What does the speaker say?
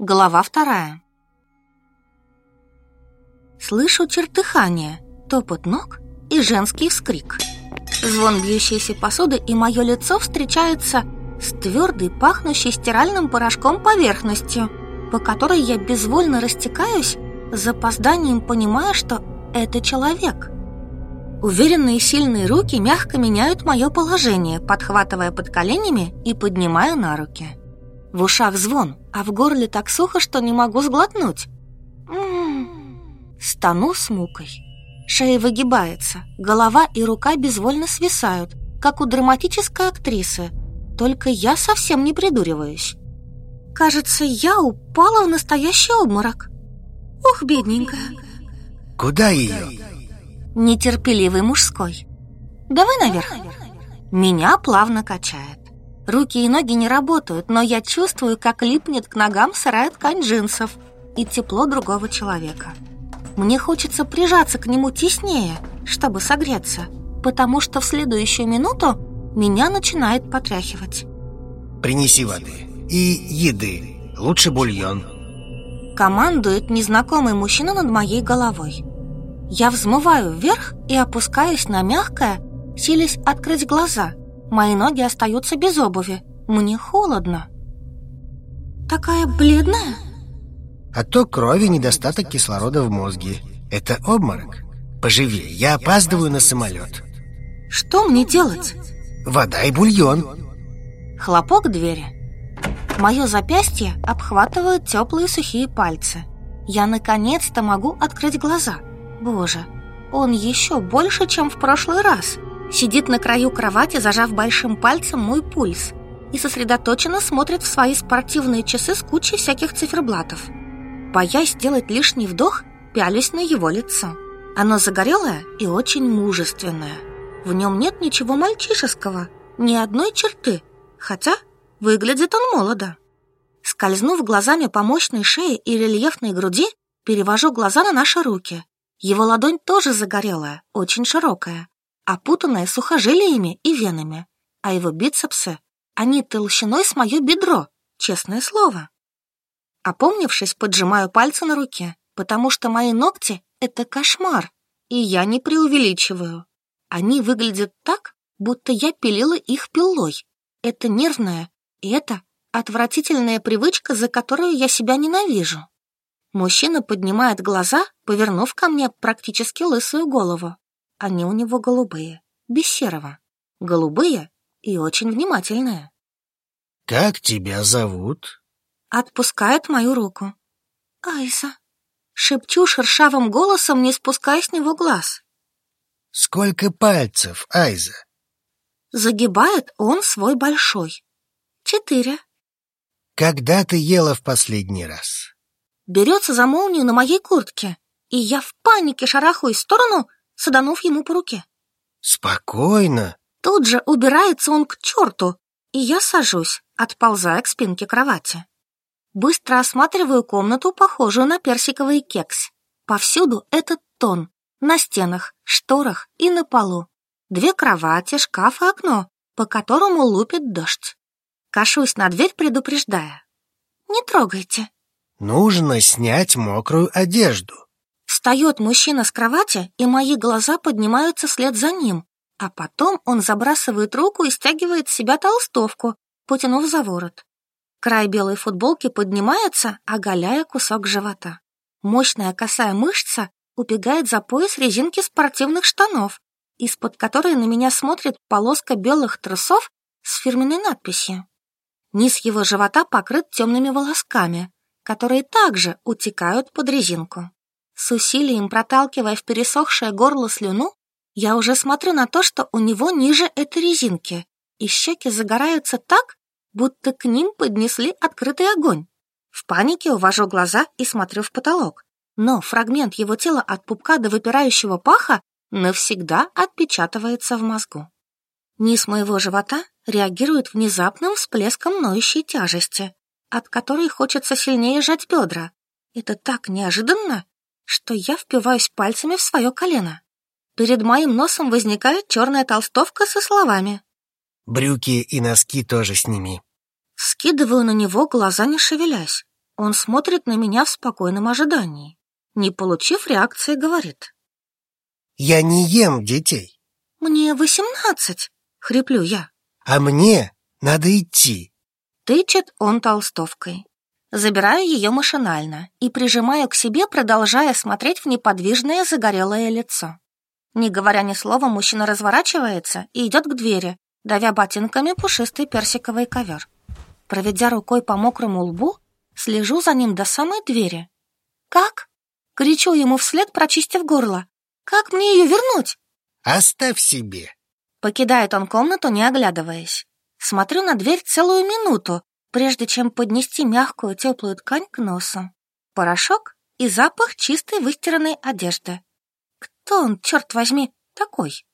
Глава вторая. Слышу чертыхание, топот ног и женский вскрик. Звон бьющейся посуды и мое лицо встречаются с твердой, пахнущей стиральным порошком поверхностью, по которой я безвольно растекаюсь, с запозданием понимая, что это человек. Уверенные сильные руки мягко меняют мое положение, подхватывая под коленями и поднимая на руки. В ушах звон, а в горле так сухо, что не могу сглотнуть. М -м -м. Стану с мукой. Шея выгибается, голова и рука безвольно свисают, как у драматической актрисы. Только я совсем не придуриваюсь. Кажется, я упала в настоящий обморок. Ух, бедненькая. Куда ее? Нетерпеливый мужской. Давай наверх. Меня плавно качает. Руки и ноги не работают, но я чувствую, как липнет к ногам сырая ткань джинсов и тепло другого человека. Мне хочется прижаться к нему теснее, чтобы согреться, потому что в следующую минуту меня начинает потряхивать. Принеси воды и еды, лучше бульон. Командует незнакомый мужчина над моей головой. Я взмываю вверх и опускаюсь на мягкое, силясь открыть глаза – Мои ноги остаются без обуви. Мне холодно. Такая бледная? А то крови недостаток кислорода в мозге. Это обморок. Поживее, я опаздываю на самолет. Что мне делать? Вода и бульон. Хлопок двери. Мое запястье обхватывают теплые сухие пальцы. Я наконец-то могу открыть глаза. Боже, он еще больше, чем в прошлый раз. Сидит на краю кровати, зажав большим пальцем мой пульс и сосредоточенно смотрит в свои спортивные часы с кучей всяких циферблатов. Боясь сделать лишний вдох, пялюсь на его лицо. Оно загорелое и очень мужественное. В нем нет ничего мальчишеского, ни одной черты, хотя выглядит он молодо. Скользнув глазами по мощной шее и рельефной груди, перевожу глаза на наши руки. Его ладонь тоже загорелая, очень широкая, опутанная сухожилиями и венами, а его бицепсы, они толщиной с мое бедро, честное слово. Опомнившись, поджимаю пальцы на руке, потому что мои ногти — это кошмар, и я не преувеличиваю. Они выглядят так, будто я пилила их пилой. Это нервная, и это отвратительная привычка, за которую я себя ненавижу. Мужчина поднимает глаза, повернув ко мне практически лысую голову. Они у него голубые, без серого. Голубые и очень внимательные. «Как тебя зовут?» Отпускает мою руку. «Айса». Шепчу шершавым голосом, не спуская с него глаз. «Сколько пальцев, Айза?» Загибает он свой большой. «Четыре». «Когда ты ела в последний раз?» Берется за молнию на моей куртке, и я в панике шарахаюсь в сторону, саданув ему по руке. «Спокойно!» Тут же убирается он к черту, и я сажусь, отползая к спинке кровати. Быстро осматриваю комнату, похожую на персиковый кекс. Повсюду этот тон. На стенах, шторах и на полу. Две кровати, шкаф и окно, по которому лупит дождь. Кашусь на дверь, предупреждая. «Не трогайте». «Нужно снять мокрую одежду». Встает мужчина с кровати, и мои глаза поднимаются вслед за ним, а потом он забрасывает руку и стягивает с себя толстовку, потянув за ворот. Край белой футболки поднимается, оголяя кусок живота. Мощная косая мышца убегает за пояс резинки спортивных штанов, из-под которой на меня смотрит полоска белых трусов с фирменной надписью. Низ его живота покрыт темными волосками, которые также утекают под резинку. С усилием проталкивая в пересохшее горло слюну, я уже смотрю на то, что у него ниже этой резинки, и щеки загораются так, будто к ним поднесли открытый огонь. В панике увожу глаза и смотрю в потолок, но фрагмент его тела от пупка до выпирающего паха навсегда отпечатывается в мозгу. Низ моего живота реагирует внезапным всплеском ноющей тяжести, от которой хочется сильнее сжать бедра. Это так неожиданно что я впиваюсь пальцами в свое колено. Перед моим носом возникает черная толстовка со словами. «Брюки и носки тоже сними». Скидываю на него, глаза не шевелясь. Он смотрит на меня в спокойном ожидании. Не получив реакции, говорит. Я не ем детей. «Мне восемнадцать», — хриплю я. А мне надо идти. Тычет он толстовкой. Забираю ее машинально и прижимаю к себе, продолжая смотреть в неподвижное загорелое лицо. Не говоря ни слова, мужчина разворачивается и идет к двери, давя ботинками пушистый персиковый ковер. Проведя рукой по мокрому лбу, слежу за ним до самой двери. «Как?» — кричу ему вслед, прочистив горло. «Как мне ее вернуть?» Оставь себе. Покидает он комнату, не оглядываясь. Смотрю на дверь целую минуту, прежде чем поднести мягкую теплую ткань к носу. Порошок и запах чистой выстиранной одежды. Кто он, черт возьми, такой?